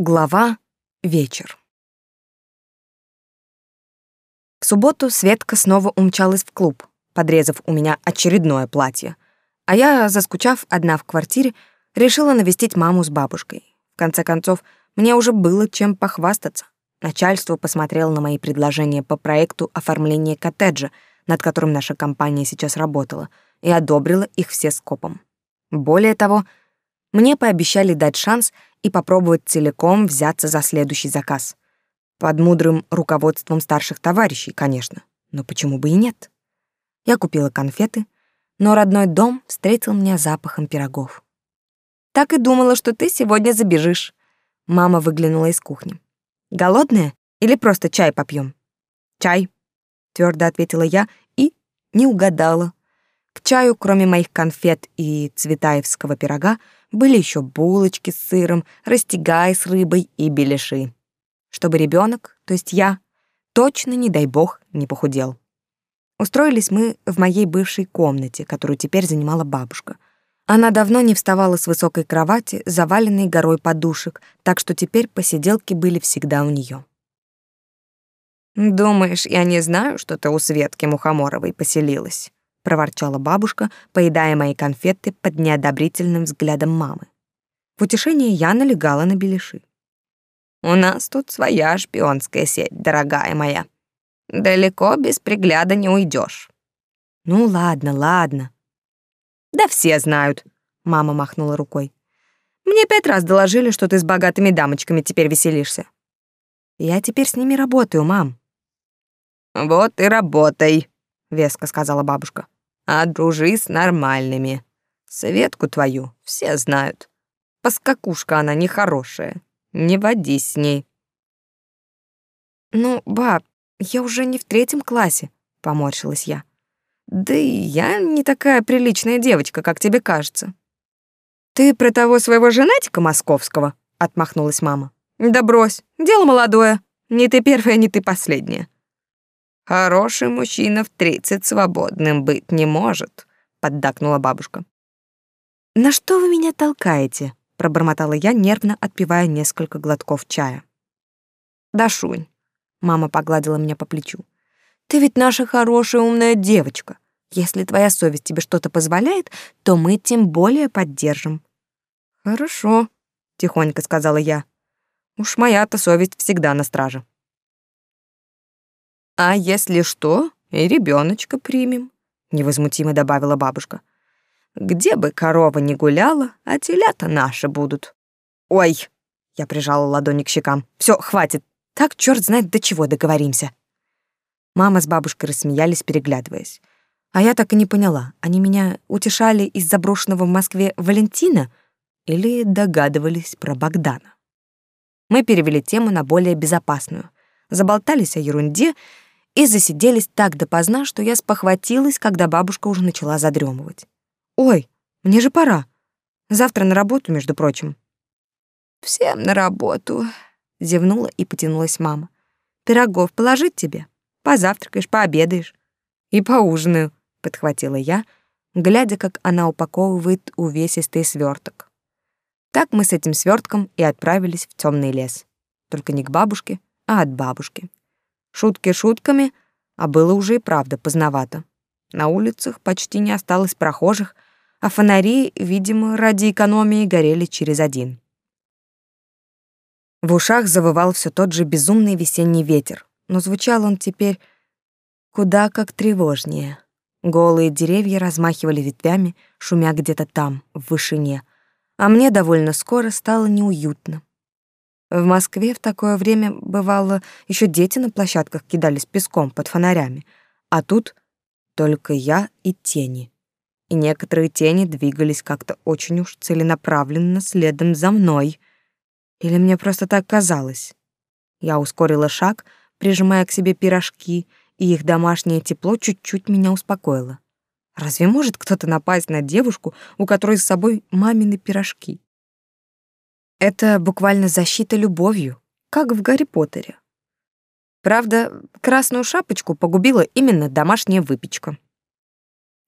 Глава «Вечер». В субботу Светка снова умчалась в клуб, подрезав у меня очередное платье. А я, заскучав одна в квартире, решила навестить маму с бабушкой. В конце концов, мне уже было чем похвастаться. Начальство посмотрело на мои предложения по проекту оформления коттеджа, над которым наша компания сейчас работала, и одобрило их все скопом. Более того, мне пообещали дать шанс и попробовать целиком взяться за следующий заказ. Под мудрым руководством старших товарищей, конечно. Но почему бы и нет? Я купила конфеты, но родной дом встретил меня запахом пирогов. «Так и думала, что ты сегодня забежишь». Мама выглянула из кухни. «Голодная? Или просто чай попьем? «Чай», — твердо ответила я и не угадала. К чаю, кроме моих конфет и цветаевского пирога, были еще булочки с сыром, растягай с рыбой и беляши. Чтобы ребенок, то есть я, точно, не дай бог, не похудел. Устроились мы в моей бывшей комнате, которую теперь занимала бабушка. Она давно не вставала с высокой кровати, заваленной горой подушек, так что теперь посиделки были всегда у нее. «Думаешь, я не знаю, что ты у Светки Мухоморовой поселилась?» Проворчала бабушка, поедая мои конфеты под неодобрительным взглядом мамы. В утешение я налегала на беляши. У нас тут своя шпионская сеть, дорогая моя. Далеко без пригляда не уйдешь. Ну ладно, ладно. Да все знают, мама махнула рукой. Мне пять раз доложили, что ты с богатыми дамочками теперь веселишься. Я теперь с ними работаю, мам. Вот и работай, веско сказала бабушка а дружи с нормальными. Светку твою все знают. Поскакушка она нехорошая. Не водись с ней. Ну, баб, я уже не в третьем классе, поморщилась я. Да и я не такая приличная девочка, как тебе кажется. Ты про того своего женатика московского? отмахнулась мама. Да брось, дело молодое. Не ты первая, не ты последняя. Хороший мужчина в тридцать свободным быть не может, поддакнула бабушка. На что вы меня толкаете? пробормотала я, нервно отпивая несколько глотков чая. Да шунь. Мама погладила меня по плечу. Ты ведь наша хорошая умная девочка. Если твоя совесть тебе что-то позволяет, то мы тем более поддержим. Хорошо, тихонько сказала я. Уж моя-то совесть всегда на страже. А если что, и ребеночка примем, невозмутимо добавила бабушка. Где бы корова ни гуляла, а телята наши будут. Ой, я прижала ладони к щекам. Все, хватит. Так черт знает до чего договоримся. Мама с бабушкой рассмеялись, переглядываясь. А я так и не поняла, они меня утешали из заброшенного в Москве Валентина или догадывались про Богдана. Мы перевели тему на более безопасную. Заболтались о ерунде и засиделись так допоздна, что я спохватилась, когда бабушка уже начала задремывать. «Ой, мне же пора. Завтра на работу, между прочим». «Всем на работу», — зевнула и потянулась мама. «Пирогов положить тебе? Позавтракаешь, пообедаешь». «И поужинаю», — подхватила я, глядя, как она упаковывает увесистый сверток. Так мы с этим свертком и отправились в темный лес. Только не к бабушке, а от бабушки. Шутки шутками, а было уже и правда поздновато. На улицах почти не осталось прохожих, а фонари, видимо, ради экономии горели через один. В ушах завывал все тот же безумный весенний ветер, но звучал он теперь куда как тревожнее. Голые деревья размахивали ветвями, шумя где-то там, в вышине, а мне довольно скоро стало неуютно. В Москве в такое время, бывало, еще дети на площадках кидались песком под фонарями, а тут только я и тени. И некоторые тени двигались как-то очень уж целенаправленно следом за мной. Или мне просто так казалось? Я ускорила шаг, прижимая к себе пирожки, и их домашнее тепло чуть-чуть меня успокоило. Разве может кто-то напасть на девушку, у которой с собой мамины пирожки? Это буквально защита любовью, как в Гарри Поттере. Правда, красную шапочку погубила именно домашняя выпечка.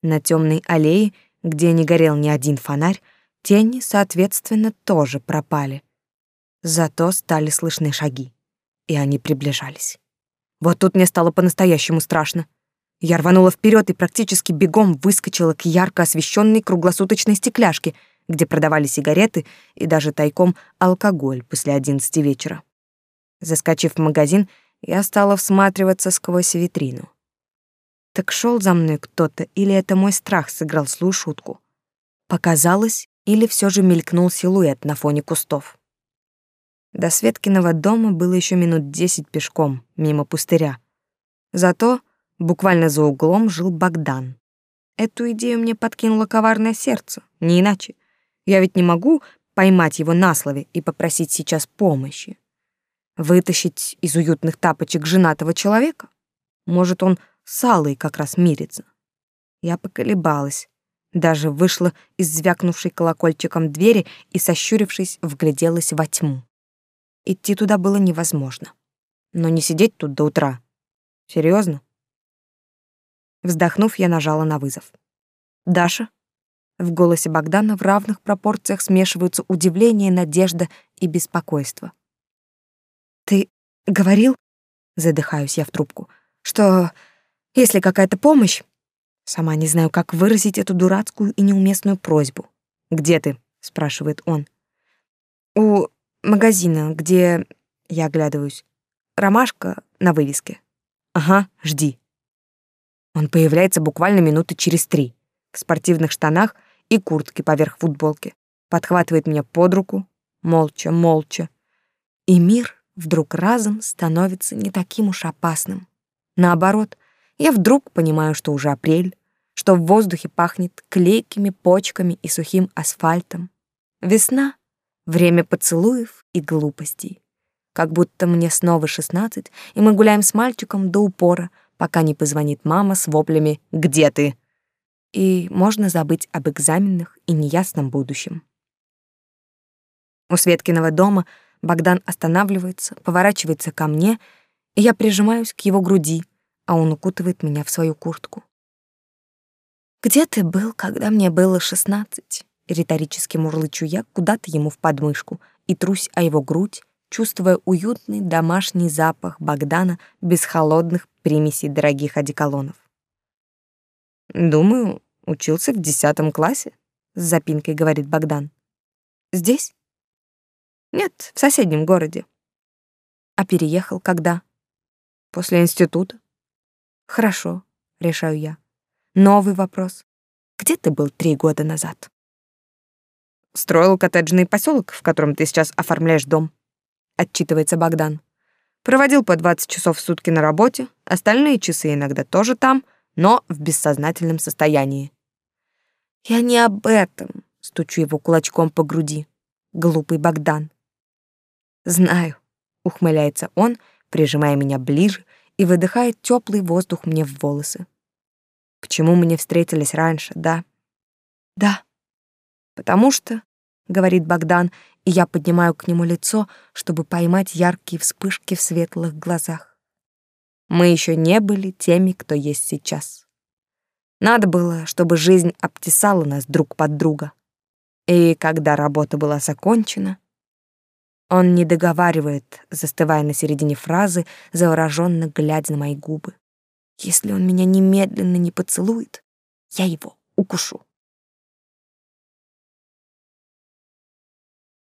На темной аллее, где не горел ни один фонарь, тени, соответственно, тоже пропали. Зато стали слышны шаги, и они приближались. Вот тут мне стало по-настоящему страшно. Я рванула вперед и практически бегом выскочила к ярко освещенной круглосуточной стекляшке, где продавали сигареты и даже тайком алкоголь после одиннадцати вечера. Заскочив в магазин, я стала всматриваться сквозь витрину. Так шел за мной кто-то, или это мой страх сыграл злую шутку? Показалось, или все же мелькнул силуэт на фоне кустов. До Светкиного дома было еще минут десять пешком, мимо пустыря. Зато буквально за углом жил Богдан. Эту идею мне подкинуло коварное сердце, не иначе. Я ведь не могу поймать его на слове и попросить сейчас помощи. Вытащить из уютных тапочек женатого человека? Может, он с Аллой как раз мирится? Я поколебалась, даже вышла из звякнувшей колокольчиком двери и, сощурившись, вгляделась во тьму. Идти туда было невозможно. Но не сидеть тут до утра. Серьезно? Вздохнув, я нажала на вызов. «Даша?» В голосе Богдана в равных пропорциях смешиваются удивление, надежда и беспокойство. «Ты говорил?» Задыхаюсь я в трубку. «Что, если какая-то помощь?» Сама не знаю, как выразить эту дурацкую и неуместную просьбу. «Где ты?» — спрашивает он. «У магазина, где...» Я оглядываюсь. «Ромашка на вывеске». «Ага, жди». Он появляется буквально минуты через три, в спортивных штанах и куртке поверх футболки. Подхватывает меня под руку, молча, молча. И мир вдруг разом становится не таким уж опасным. Наоборот, я вдруг понимаю, что уже апрель, что в воздухе пахнет клейкими почками и сухим асфальтом. Весна — время поцелуев и глупостей. Как будто мне снова шестнадцать, и мы гуляем с мальчиком до упора, пока не позвонит мама с воплями «Где ты?». И можно забыть об экзаменах и неясном будущем. У Светкиного дома Богдан останавливается, поворачивается ко мне, и я прижимаюсь к его груди, а он укутывает меня в свою куртку. «Где ты был, когда мне было шестнадцать?» Риторически мурлычу я куда-то ему в подмышку и трусь о его грудь, чувствуя уютный домашний запах Богдана без холодных примесей дорогих одеколонов. «Думаю, учился в десятом классе», — с запинкой говорит Богдан. «Здесь?» «Нет, в соседнем городе». «А переехал когда?» «После института». «Хорошо», — решаю я. «Новый вопрос. Где ты был три года назад?» «Строил коттеджный поселок, в котором ты сейчас оформляешь дом», отчитывается Богдан. Проводил по 20 часов в сутки на работе, остальные часы иногда тоже там, но в бессознательном состоянии. Я не об этом, стучу его кулачком по груди. Глупый Богдан. Знаю, ухмыляется он, прижимая меня ближе и выдыхает теплый воздух мне в волосы. Почему мы не встретились раньше, да? Да. Потому что, говорит Богдан и я поднимаю к нему лицо, чтобы поймать яркие вспышки в светлых глазах. Мы еще не были теми, кто есть сейчас. Надо было, чтобы жизнь обтесала нас друг под друга. И когда работа была закончена, он не договаривает, застывая на середине фразы, завороженно глядя на мои губы. Если он меня немедленно не поцелует, я его укушу.